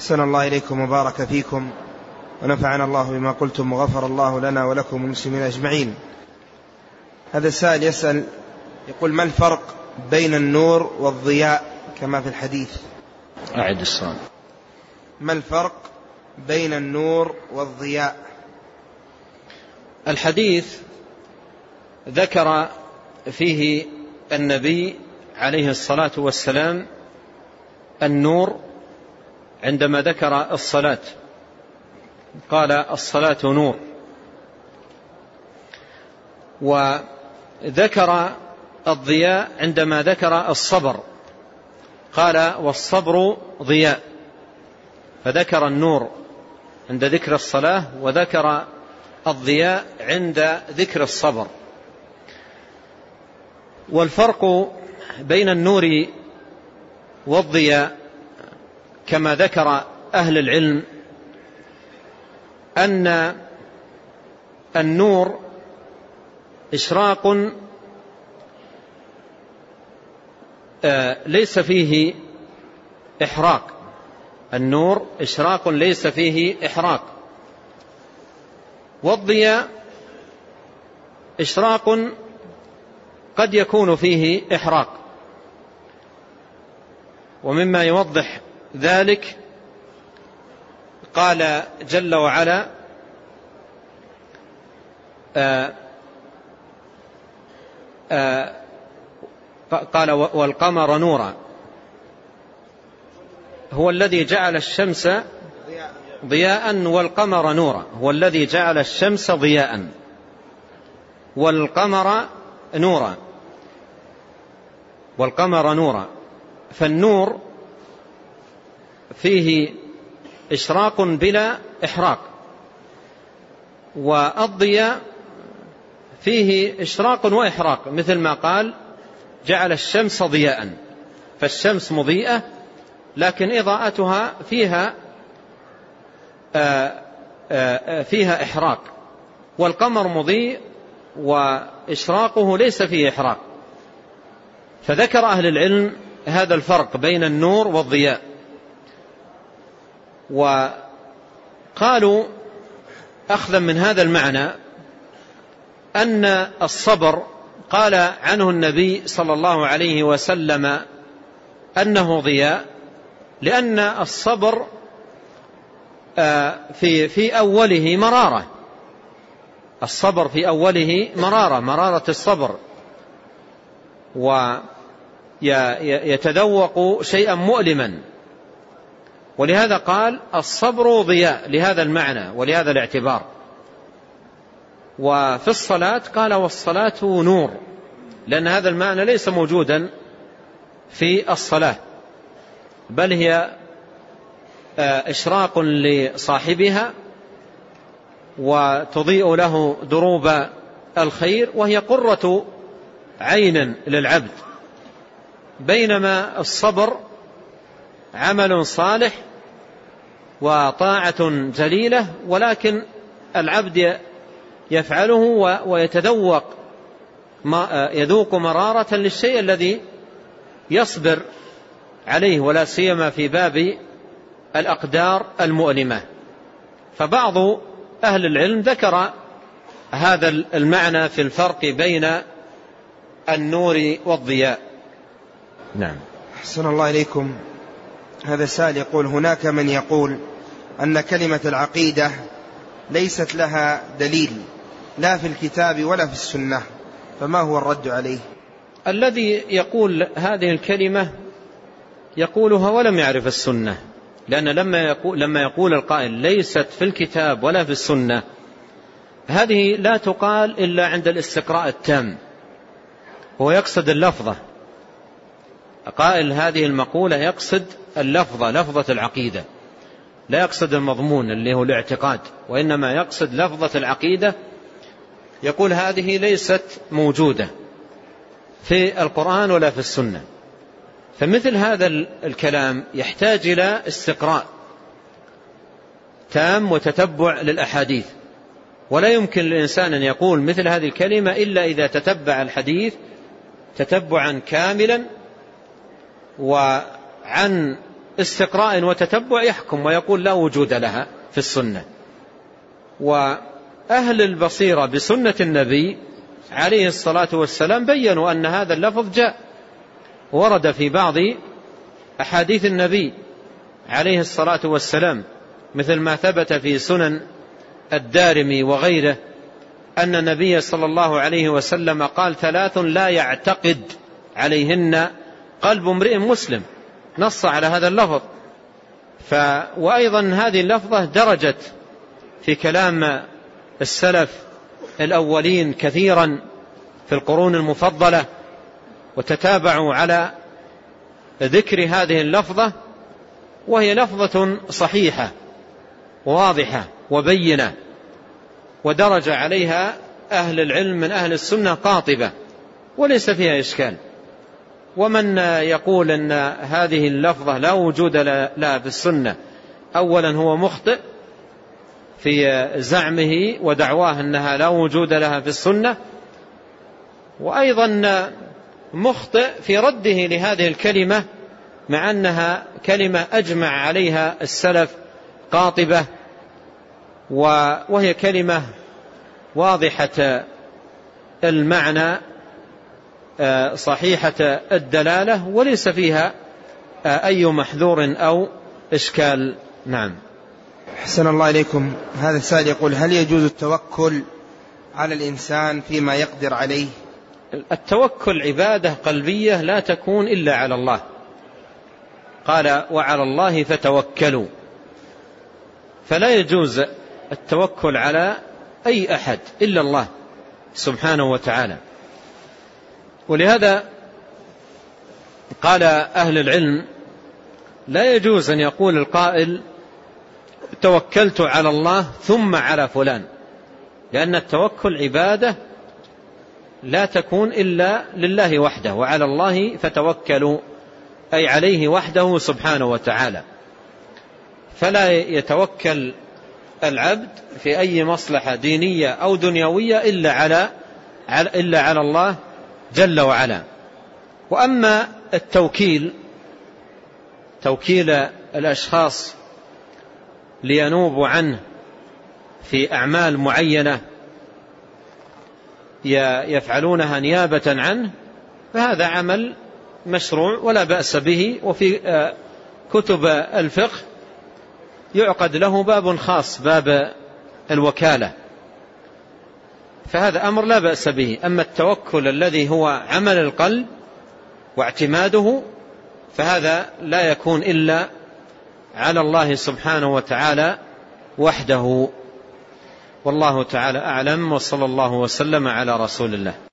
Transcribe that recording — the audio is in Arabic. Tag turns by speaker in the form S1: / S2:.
S1: أحسن الله إليكم وبارك فيكم ونفعنا الله بما قلتم وغفر الله لنا ولكم المسلمين أجمعين. هذا السائل يسأل يقول ما الفرق بين النور والضياء كما في الحديث؟
S2: أعد السؤال
S1: ما الفرق بين النور والضياء؟
S2: الحديث ذكر فيه النبي عليه الصلاة والسلام النور عندما ذكر الصلاة قال الصلاة نور. وذكر الضياء عندما ذكر الصبر. قال والصبر ضياء. فذكر النور عند ذكر الصلاة وذكر الضياء عند ذكر الصبر. والفرق بين النور والضياء كما ذكر أهل العلم أن النور إشراق آه، ليس فيه إحراق. النور إشراق ليس فيه إحراق. والضياء إشراق قد يكون فيه إحراق. ومما يوضح ذلك قال جل وعلا آآ آه، آآ آه، قال والقمر نورا. هو الذي جعل الشمس ضياء والقمر نورا. هو الذي جعل الشمس ضياء والقمر نورا. والقمر نورا. فالنور فيه إشراق بلا إحراق. والضياء فيه إشراق وإحراق مثل ما قال جعل الشمس ضياء. فالشمس مضيئة لكن إضاءتها فيها آه، آه، فيها إحراق. والقمر مضيء وإشراقه ليس فيه إحراق. فذكر أهل العلم هذا الفرق بين النور والضياء. وقالوا أخذا من هذا المعنى أن الصبر قال عنه النبي صلى الله عليه وسلم أنه ضياء لأن الصبر آه، في في أوله مرارة. الصبر في أوله مرارة مرارة الصبر. ويتذوق شيئا مؤلما. ولهذا قال الصبر ضياء لهذا المعنى ولهذا الاعتبار. وفي الصلاة قال والصلاة نور لأن هذا المعنى ليس موجودا في الصلاة بل هي آه، إشراق لصاحبها وتضيء له دروب الخير وهي قرة عين للعبد. بينما الصبر عمل صالح وطاعة جليلة ولكن العبد يفعله ويتذوق يذوق مرارة للشيء الذي يصبر عليه ولا سيما في باب الأقدار المؤلمة. فبعض أهل العلم ذكر هذا المعنى في الفرق بين النور والضياء.
S1: نعم. أحسن الله إليكم. هذا السائل يقول هناك من يقول أن كلمة العقيدة ليست لها دليل لا في الكتاب ولا في السنة فما هو الرد عليه؟
S2: الذي يقول هذه الكلمة يقولها ولم يعرف السنة لأن لما يقول, لما يقول القائل ليست في الكتاب ولا في السنة هذه لا تقال إلا عند الاستقراء التام. هو يقصد اللفظة. قائل هذه المقولة يقصد اللفظة لفظة العقيدة. لا يقصد المضمون اللي هو الاعتقاد وإنما يقصد لفظة العقيدة. يقول هذه ليست موجودة في القرآن ولا في السنة. فمثل هذا الكلام يحتاج إلى استقراء تام وتتبع للأحاديث. ولا يمكن للإنسان أن يقول مثل هذه الكلمة إلا إذا تتبع الحديث تتبعا كاملا وعن استقراء وتتبع يحكم ويقول لا وجود لها في السنة. وأهل البصيرة بسنة النبي عليه الصلاة والسلام بينوا أن هذا اللفظ جاء. ورد في بعض أحاديث النبي عليه الصلاة والسلام مثل ما ثبت في سنن الدارمي وغيره أن النبي صلى الله عليه وسلم قال ثلاث لا يعتقد عليهن قلب امرئ مسلم نص على هذا اللفظ. ف وأيضا هذه اللفظة درجت في كلام السلف الأولين كثيرا في القرون المفضلة وتتابعوا على ذكر هذه اللفظة وهي لفظة صحيحة واضحة وبينة ودرج عليها أهل العلم من أهل السنة قاطبة وليس فيها إشكال. ومن يقول أن هذه اللفظة لا وجود لها في السنة أولا هو مخطئ في زعمه ودعواه أنها لا وجود لها في السنة وأيضا مخطئ في رده لهذه الكلمة مع أنها كلمة أجمع عليها السلف قاطبة وهي كلمة واضحة المعنى صحيحة الدلالة وليس فيها أي محذور أو إشكال. نعم.
S1: حسن الله إليكم. هذا السائل يقول هل يجوز التوكل على الإنسان فيما يقدر عليه؟
S2: التوكل عبادة قلبية لا تكون إلا على الله. قال وعلى الله فتوكلوا. فلا يجوز التوكل على أي أحد إلا الله سبحانه وتعالى. ولهذا قال أهل العلم لا يجوز أن يقول القائل توكلت على الله ثم على فلان لأن التوكل عبادة لا تكون إلا لله وحده وعلى الله فتوكلوا أي عليه وحده سبحانه وتعالى. فلا يتوكل العبد في أي مصلحة دينية أو دنيوية إلا على إلا على الله جل وعلا. وأما التوكيل توكيل الأشخاص لينوبوا عنه في أعمال معينة يفعلونها نيابة عنه فهذا عمل مشروع ولا بأس به. وفي آه، كتب الفقه يعقد له باب خاص باب الوكالة. فهذا أمر لا بأس به. أما التوكل الذي هو عمل القلب واعتماده فهذا لا يكون إلا على الله سبحانه وتعالى وحده. والله تعالى أعلم وصلى الله وسلم على رسول الله.